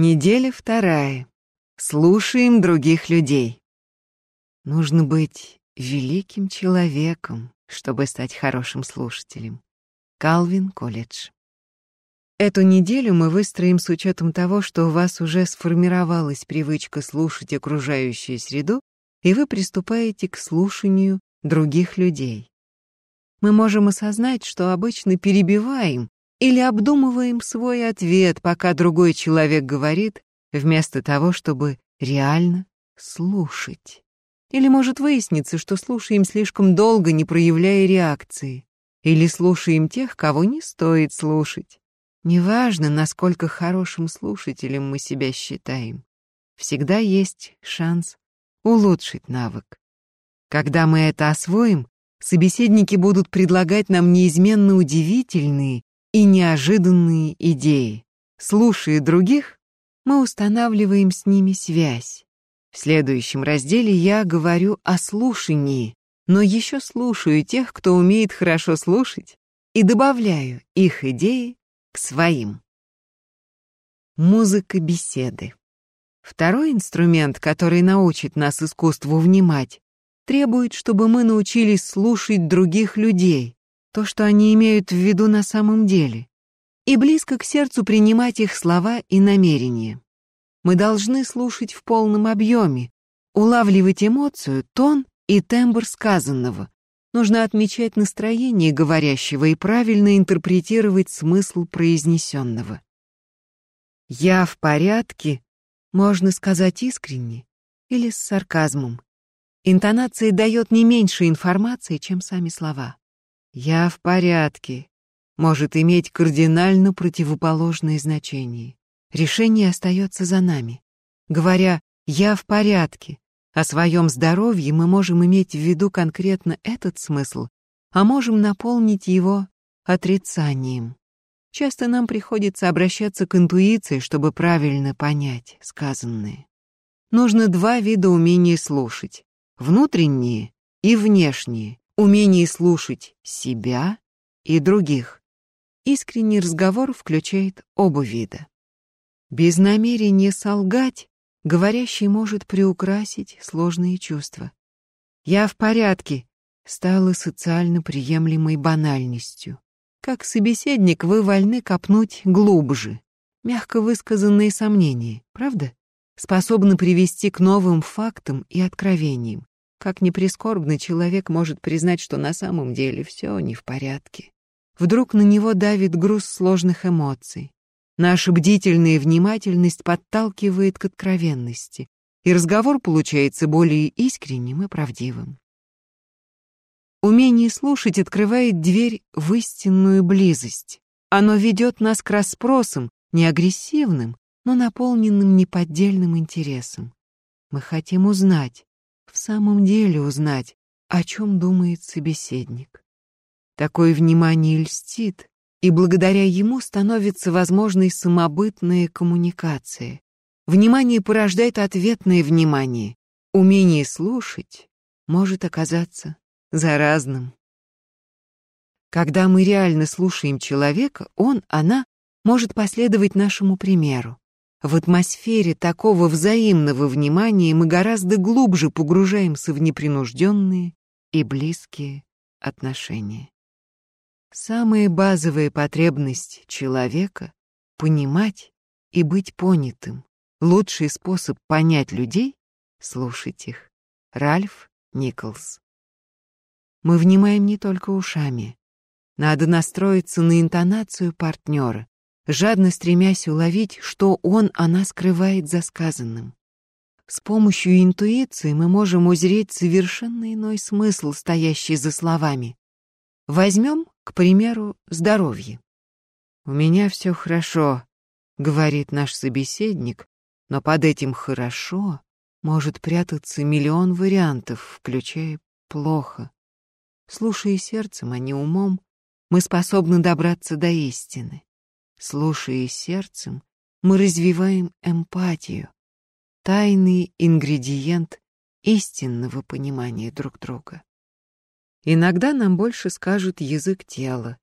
Неделя вторая. Слушаем других людей. Нужно быть великим человеком, чтобы стать хорошим слушателем. Калвин колледж. Эту неделю мы выстроим с учетом того, что у вас уже сформировалась привычка слушать окружающую среду, и вы приступаете к слушанию других людей. Мы можем осознать, что обычно перебиваем или обдумываем свой ответ, пока другой человек говорит, вместо того, чтобы реально слушать. Или может выясниться, что слушаем слишком долго, не проявляя реакции. Или слушаем тех, кого не стоит слушать. Неважно, насколько хорошим слушателем мы себя считаем. Всегда есть шанс улучшить навык. Когда мы это освоим, собеседники будут предлагать нам неизменно удивительные и неожиданные идеи. Слушая других, мы устанавливаем с ними связь. В следующем разделе я говорю о слушании, но еще слушаю тех, кто умеет хорошо слушать, и добавляю их идеи к своим. Музыка беседы. Второй инструмент, который научит нас искусству внимать, требует, чтобы мы научились слушать других людей, то, что они имеют в виду на самом деле, и близко к сердцу принимать их слова и намерения. Мы должны слушать в полном объеме, улавливать эмоцию, тон и тембр сказанного. Нужно отмечать настроение говорящего и правильно интерпретировать смысл произнесенного. «Я в порядке» можно сказать искренне или с сарказмом. Интонация дает не меньше информации, чем сами слова. «Я в порядке» может иметь кардинально противоположные значения. Решение остается за нами. Говоря «я в порядке», о своем здоровье мы можем иметь в виду конкретно этот смысл, а можем наполнить его отрицанием. Часто нам приходится обращаться к интуиции, чтобы правильно понять сказанное. Нужно два вида умения слушать — внутренние и внешние. Умение слушать себя и других. Искренний разговор включает оба вида. Без намерения солгать говорящий может приукрасить сложные чувства. «Я в порядке» стало социально приемлемой банальностью. Как собеседник вы вольны копнуть глубже. Мягко высказанные сомнения, правда? Способны привести к новым фактам и откровениям. Как ни прискорбно, человек может признать, что на самом деле все не в порядке. Вдруг на него давит груз сложных эмоций. Наша бдительная внимательность подталкивает к откровенности, и разговор получается более искренним и правдивым. Умение слушать открывает дверь в истинную близость. Оно ведет нас к расспросам, не агрессивным, но наполненным неподдельным интересом. Мы хотим узнать, в самом деле узнать, о чем думает собеседник. Такое внимание льстит, и благодаря ему становится возможной самобытная коммуникация. Внимание порождает ответное внимание. Умение слушать может оказаться заразным. Когда мы реально слушаем человека, он, она может последовать нашему примеру. В атмосфере такого взаимного внимания мы гораздо глубже погружаемся в непринужденные и близкие отношения. Самая базовая потребность человека — понимать и быть понятым. Лучший способ понять людей — слушать их. Ральф Николс. Мы внимаем не только ушами. Надо настроиться на интонацию партнера, жадно стремясь уловить, что он, она скрывает за сказанным. С помощью интуиции мы можем узреть совершенно иной смысл, стоящий за словами. Возьмем к примеру, здоровье. «У меня все хорошо», — говорит наш собеседник, но под этим «хорошо» может прятаться миллион вариантов, включая «плохо». Слушая сердцем, а не умом, мы способны добраться до истины. Слушая сердцем, мы развиваем эмпатию, тайный ингредиент истинного понимания друг друга. Иногда нам больше скажет язык тела.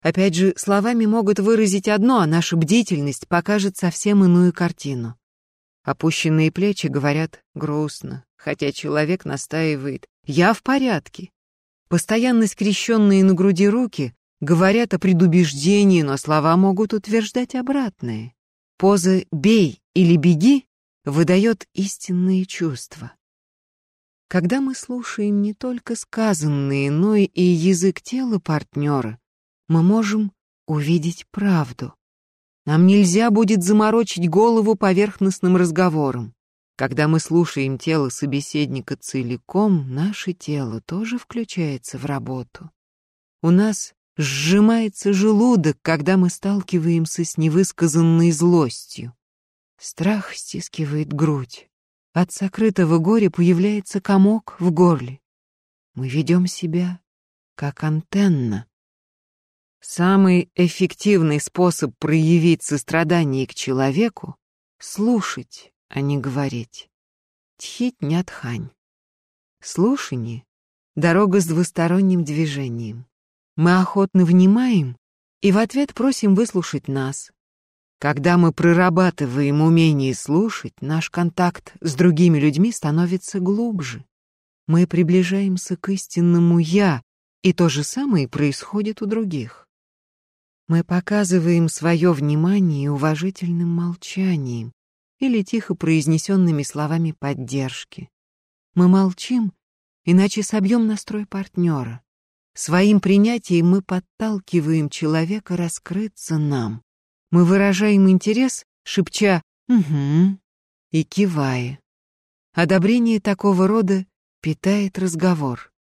Опять же, словами могут выразить одно, а наша бдительность покажет совсем иную картину. Опущенные плечи говорят грустно, хотя человек настаивает «я в порядке». Постоянно скрещенные на груди руки говорят о предубеждении, но слова могут утверждать обратное. Поза «бей» или «беги» выдает истинные чувства. Когда мы слушаем не только сказанные, но и язык тела партнера, мы можем увидеть правду. Нам нельзя будет заморочить голову поверхностным разговором. Когда мы слушаем тело собеседника целиком, наше тело тоже включается в работу. У нас сжимается желудок, когда мы сталкиваемся с невысказанной злостью. Страх стискивает грудь. От сокрытого горя появляется комок в горле. Мы ведем себя как антенна. Самый эффективный способ проявить сострадание к человеку — слушать, а не говорить. Тхить нятхань. Слушание — дорога с двусторонним движением. Мы охотно внимаем и в ответ просим выслушать нас. Когда мы прорабатываем умение слушать, наш контакт с другими людьми становится глубже. Мы приближаемся к истинному «я», и то же самое происходит у других. Мы показываем свое внимание уважительным молчанием или тихо произнесенными словами поддержки. Мы молчим, иначе собьем настрой партнера. Своим принятием мы подталкиваем человека раскрыться нам. Мы выражаем интерес, шепча «угу» и кивая. Одобрение такого рода питает разговор.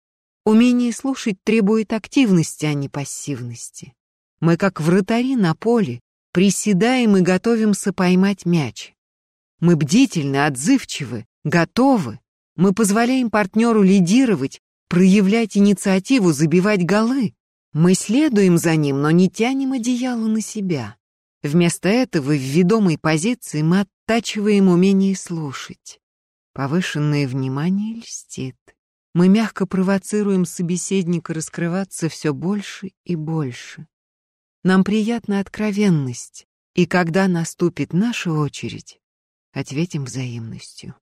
Умение слушать требует активности, а не пассивности. Мы, как вратари на поле, приседаем и готовимся поймать мяч. Мы бдительны, отзывчивы, готовы. Мы позволяем партнеру лидировать, проявлять инициативу, забивать голы. Мы следуем за ним, но не тянем одеяло на себя. Вместо этого в ведомой позиции мы оттачиваем умение слушать. Повышенное внимание льстит. Мы мягко провоцируем собеседника раскрываться все больше и больше. Нам приятна откровенность, и когда наступит наша очередь, ответим взаимностью.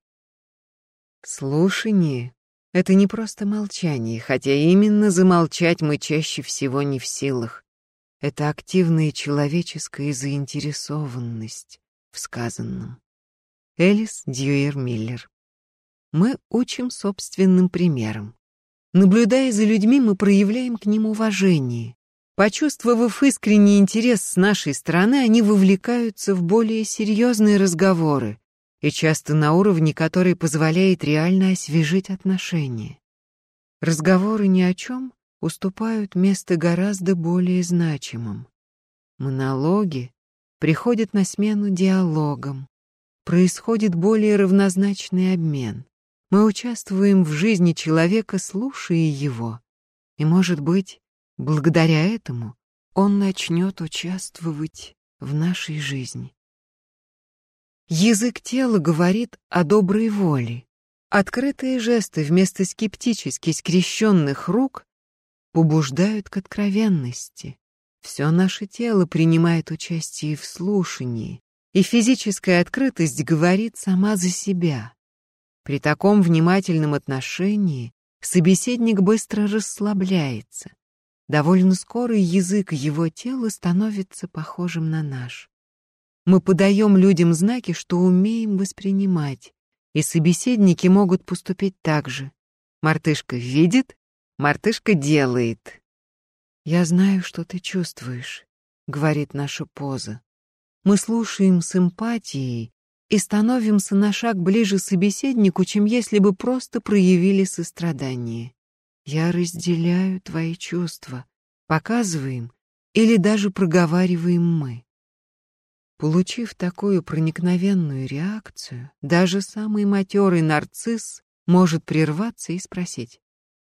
Слушание — это не просто молчание, хотя именно замолчать мы чаще всего не в силах. Это активная человеческая заинтересованность в сказанном. Элис Дьюер Миллер. Мы учим собственным примером. Наблюдая за людьми, мы проявляем к ним уважение, Почувствовав искренний интерес с нашей стороны, они вовлекаются в более серьезные разговоры, и часто на уровне, который позволяет реально освежить отношения. Разговоры ни о чем уступают место гораздо более значимым. Монологи приходят на смену диалогам. Происходит более равнозначный обмен. Мы участвуем в жизни человека, слушая его. И, может быть, Благодаря этому он начнет участвовать в нашей жизни. Язык тела говорит о доброй воле. Открытые жесты вместо скептически скрещенных рук побуждают к откровенности. Все наше тело принимает участие в слушании, и физическая открытость говорит сама за себя. При таком внимательном отношении собеседник быстро расслабляется. Довольно скоро язык его тела становится похожим на наш. Мы подаем людям знаки, что умеем воспринимать, и собеседники могут поступить так же. Мартышка видит, мартышка делает. «Я знаю, что ты чувствуешь», — говорит наша поза. Мы слушаем с эмпатией и становимся на шаг ближе собеседнику, чем если бы просто проявили сострадание. Я разделяю твои чувства, показываем или даже проговариваем мы. Получив такую проникновенную реакцию, даже самый матерый нарцисс может прерваться и спросить.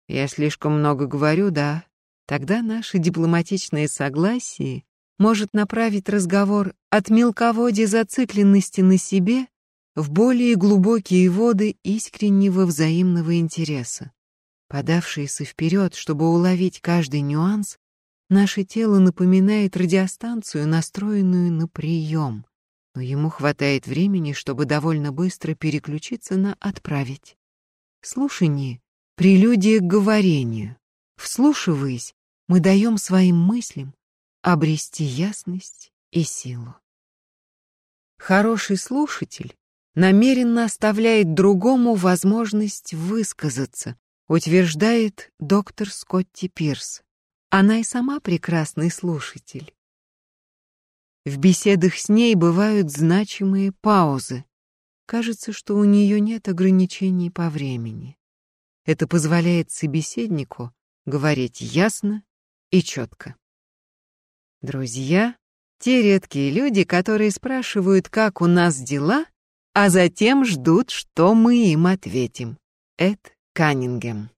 «Я слишком много говорю, да?» Тогда наше дипломатичное согласие может направить разговор от мелководья зацикленности на себе в более глубокие воды искреннего взаимного интереса. Подавшиеся вперед, чтобы уловить каждый нюанс, Наше тело напоминает радиостанцию, настроенную на прием, но ему хватает времени, чтобы довольно быстро переключиться на «отправить». Слушание — прелюдия к говорению. Вслушиваясь, мы даем своим мыслям обрести ясность и силу. Хороший слушатель намеренно оставляет другому возможность высказаться, утверждает доктор Скотти Пирс. Она и сама прекрасный слушатель. В беседах с ней бывают значимые паузы. Кажется, что у нее нет ограничений по времени. Это позволяет собеседнику говорить ясно и четко. Друзья — те редкие люди, которые спрашивают, как у нас дела, а затем ждут, что мы им ответим. Эд Каннингем.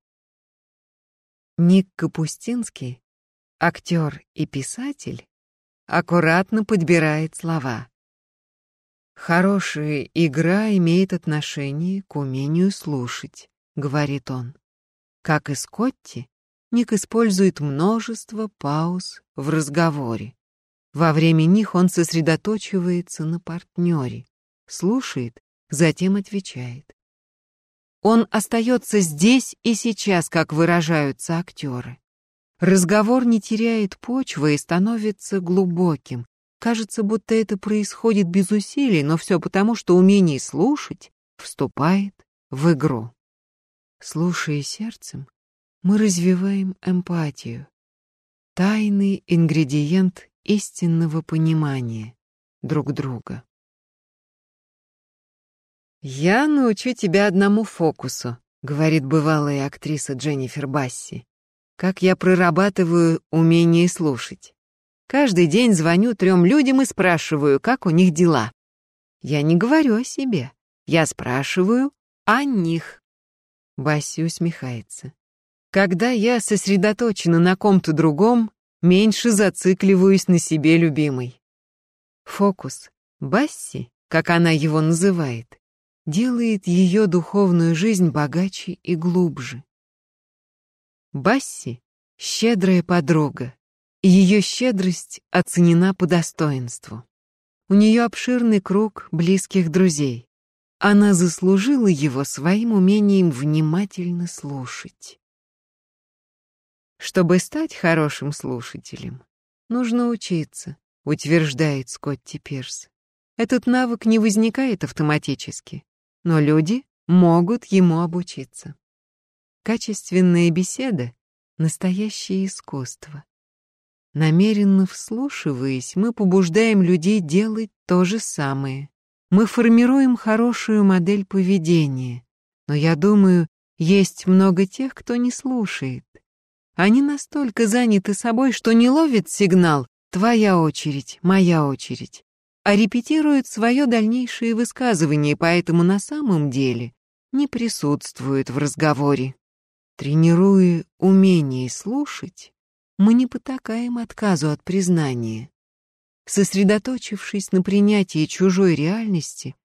Ник Капустинский, актер и писатель, аккуратно подбирает слова. «Хорошая игра имеет отношение к умению слушать», — говорит он. Как и Скотти, Ник использует множество пауз в разговоре. Во время них он сосредоточивается на партнере, слушает, затем отвечает. Он остается здесь и сейчас, как выражаются актеры. Разговор не теряет почвы и становится глубоким. Кажется, будто это происходит без усилий, но все потому, что умение слушать вступает в игру. Слушая сердцем, мы развиваем эмпатию. Тайный ингредиент истинного понимания друг друга. «Я научу тебя одному фокусу», — говорит бывалая актриса Дженнифер Басси. «Как я прорабатываю умение слушать. Каждый день звоню трем людям и спрашиваю, как у них дела. Я не говорю о себе, я спрашиваю о них». Басси усмехается. «Когда я сосредоточена на ком-то другом, меньше зацикливаюсь на себе любимой». Фокус Басси, как она его называет, делает ее духовную жизнь богаче и глубже. Басси — щедрая подруга, и ее щедрость оценена по достоинству. У нее обширный круг близких друзей. Она заслужила его своим умением внимательно слушать. Чтобы стать хорошим слушателем, нужно учиться, утверждает Скотти Пирс. Этот навык не возникает автоматически но люди могут ему обучиться. Качественная беседа — настоящее искусство. Намеренно вслушиваясь, мы побуждаем людей делать то же самое. Мы формируем хорошую модель поведения. Но я думаю, есть много тех, кто не слушает. Они настолько заняты собой, что не ловят сигнал «твоя очередь, моя очередь» а репетируют свое дальнейшее высказывание, поэтому на самом деле не присутствуют в разговоре. Тренируя умение слушать, мы не потакаем отказу от признания. Сосредоточившись на принятии чужой реальности,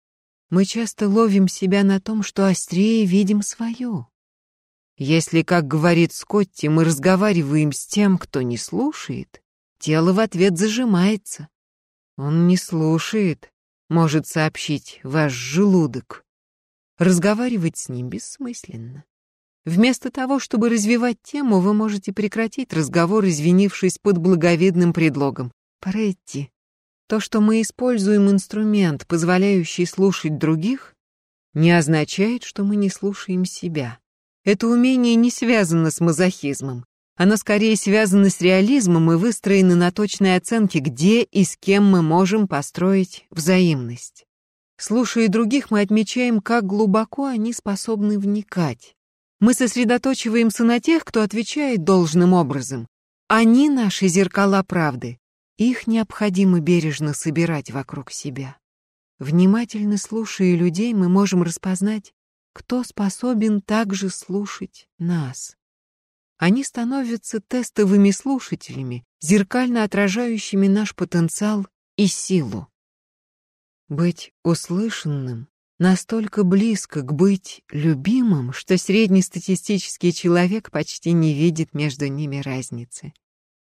мы часто ловим себя на том, что острее видим свое. Если, как говорит Скотти, мы разговариваем с тем, кто не слушает, тело в ответ зажимается, он не слушает, может сообщить ваш желудок. Разговаривать с ним бессмысленно. Вместо того, чтобы развивать тему, вы можете прекратить разговор, извинившись под благовидным предлогом. Пора идти. То, что мы используем инструмент, позволяющий слушать других, не означает, что мы не слушаем себя. Это умение не связано с мазохизмом. Оно скорее связано с реализмом и выстроено на точной оценке, где и с кем мы можем построить взаимность. Слушая других, мы отмечаем, как глубоко они способны вникать. Мы сосредоточиваемся на тех, кто отвечает должным образом. Они наши зеркала правды. Их необходимо бережно собирать вокруг себя. Внимательно слушая людей, мы можем распознать, кто способен также слушать нас. Они становятся тестовыми слушателями, зеркально отражающими наш потенциал и силу. Быть услышанным настолько близко к быть любимым, что среднестатистический человек почти не видит между ними разницы.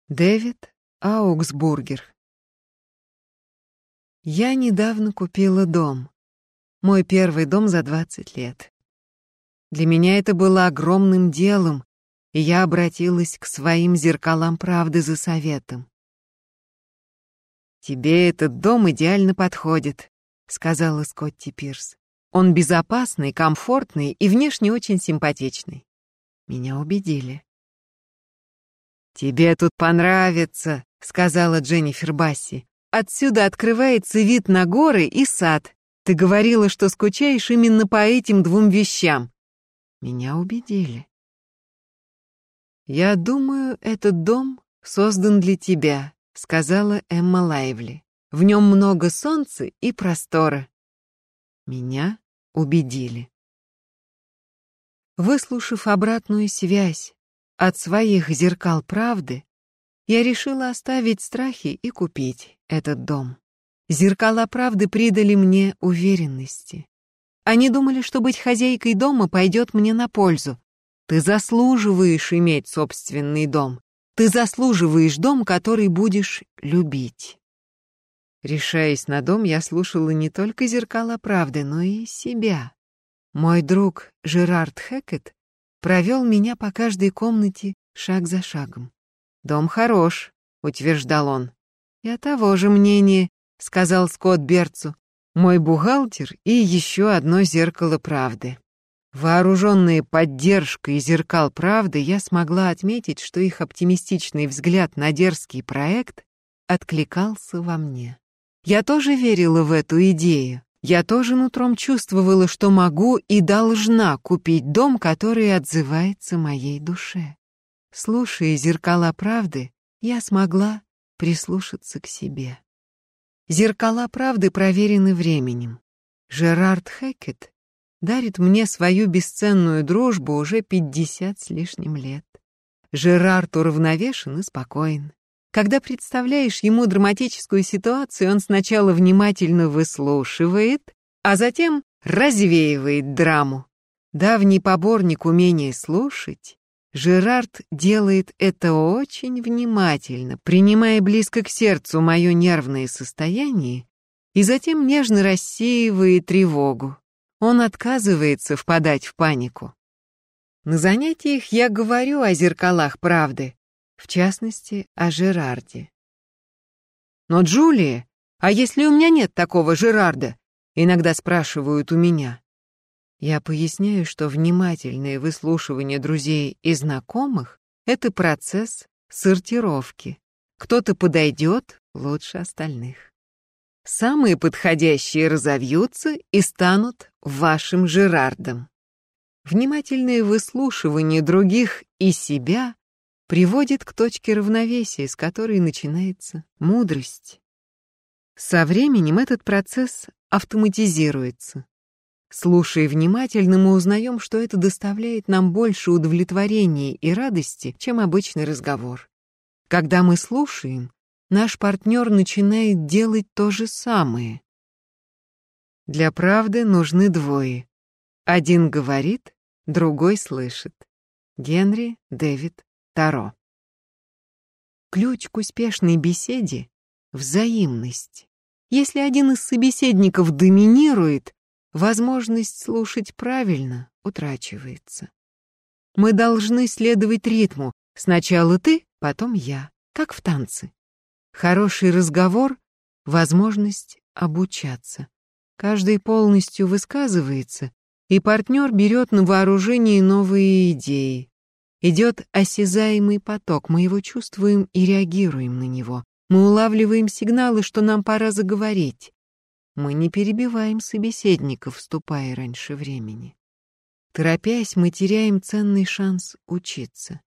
Дэвид Аугсбургер. Я недавно купила дом. Мой первый дом за 20 лет. Для меня это было огромным делом, и я обратилась к своим зеркалам правды за советом. «Тебе этот дом идеально подходит», — сказала Скотти Пирс. «Он безопасный, комфортный и внешне очень симпатичный». Меня убедили. «Тебе тут понравится», — сказала Дженнифер Басси. «Отсюда открывается вид на горы и сад. Ты говорила, что скучаешь именно по этим двум вещам». Меня убедили. «Я думаю, этот дом создан для тебя», — сказала Эмма Лайвли. «В нем много солнца и простора». Меня убедили. Выслушав обратную связь, от своих зеркал правды я решила оставить страхи и купить этот дом. Зеркала правды придали мне уверенности. Они думали, что быть хозяйкой дома пойдет мне на пользу. Ты заслуживаешь иметь собственный дом. Ты заслуживаешь дом, который будешь любить. Решаясь на дом, я слушала не только зеркала правды, но и себя. Мой друг Жерард Хекет провел меня по каждой комнате шаг за шагом. «Дом хорош», — утверждал он. «Я того же мнения», — сказал Скотт Берцу. «Мой бухгалтер и еще одно зеркало правды». Вооруженные поддержкой зеркал правды, я смогла отметить, что их оптимистичный взгляд на дерзкий проект откликался во мне. Я тоже верила в эту идею. Я тоже нутром чувствовала, что могу и должна купить дом, который отзывается моей душе. Слушая зеркала правды, я смогла прислушаться к себе. Зеркала правды проверены временем. Жерард Хекет дарит мне свою бесценную дружбу уже пятьдесят с лишним лет. Жерард уравновешен и спокоен. Когда представляешь ему драматическую ситуацию, он сначала внимательно выслушивает, а затем развеивает драму. Давний поборник умения слушать, Жерард делает это очень внимательно, принимая близко к сердцу мое нервное состояние и затем нежно рассеивает тревогу. Он отказывается впадать в панику. На занятиях я говорю о зеркалах правды, в частности, о Жерарде. «Но, Джулия, а если у меня нет такого Жерарда?» Иногда спрашивают у меня. Я поясняю, что внимательное выслушивание друзей и знакомых — это процесс сортировки. Кто-то подойдет лучше остальных. Самые подходящие разовьются и станут вашим Жерардом. Внимательное выслушивание других и себя приводит к точке равновесия, с которой начинается мудрость. Со временем этот процесс автоматизируется. Слушая внимательно, мы узнаем, что это доставляет нам больше удовлетворения и радости, чем обычный разговор. Когда мы слушаем, наш партнер начинает делать то же самое. Для правды нужны двое. Один говорит, другой слышит. Генри Дэвид Таро. Ключ к успешной беседе — взаимность. Если один из собеседников доминирует, возможность слушать правильно утрачивается. Мы должны следовать ритму. Сначала ты, потом я, как в танце. Хороший разговор — возможность обучаться. Каждый полностью высказывается, и партнер берет на вооружение новые идеи, Идет осязаемый поток, мы его чувствуем и реагируем на него. Мы улавливаем сигналы, что нам пора заговорить. Мы не перебиваем собеседника, вступая раньше времени. Торопясь, мы теряем ценный шанс учиться.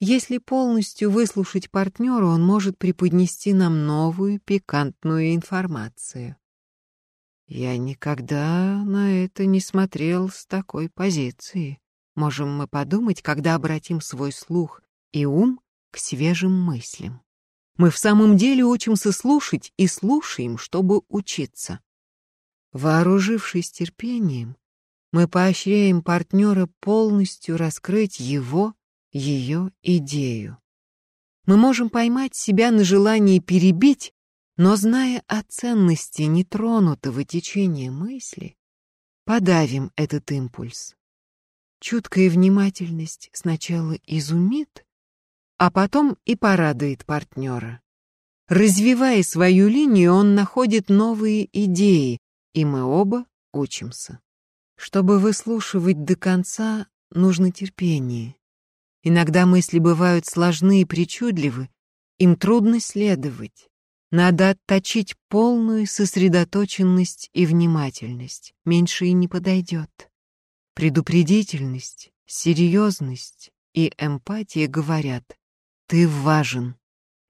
Если полностью выслушать партнера, он может преподнести нам новую пикантную информацию. Я никогда на это не смотрел с такой позиции. Можем мы подумать, когда обратим свой слух и ум к свежим мыслям. Мы в самом деле учимся слушать и слушаем, чтобы учиться. Вооружившись терпением, мы поощряем партнера полностью раскрыть его, ее идею. Мы можем поймать себя на желании перебить, но, зная о ценности нетронутого течения мысли, подавим этот импульс. Чуткая внимательность сначала изумит, а потом и порадует партнера. Развивая свою линию, он находит новые идеи, и мы оба учимся. Чтобы выслушивать до конца, нужно терпение. Иногда мысли бывают сложны и причудливы, им трудно следовать. Надо отточить полную сосредоточенность и внимательность, меньше и не подойдет. Предупредительность, серьезность и эмпатия говорят «ты важен».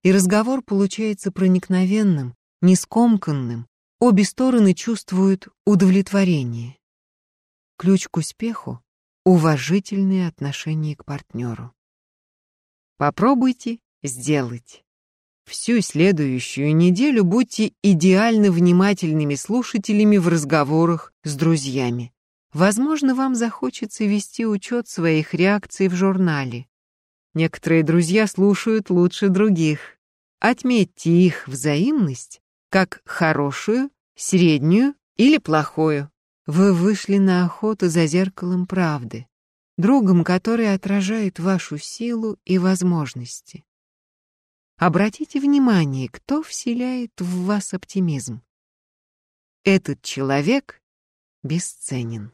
И разговор получается проникновенным, нескомканным, обе стороны чувствуют удовлетворение. Ключ к успеху — уважительное отношение к партнеру. Попробуйте сделать. Всю следующую неделю будьте идеально внимательными слушателями в разговорах с друзьями. Возможно, вам захочется вести учет своих реакций в журнале. Некоторые друзья слушают лучше других. Отметьте их взаимность как хорошую, среднюю или плохую. Вы вышли на охоту за зеркалом правды, другом, который отражает вашу силу и возможности. Обратите внимание, кто вселяет в вас оптимизм. Этот человек бесценен.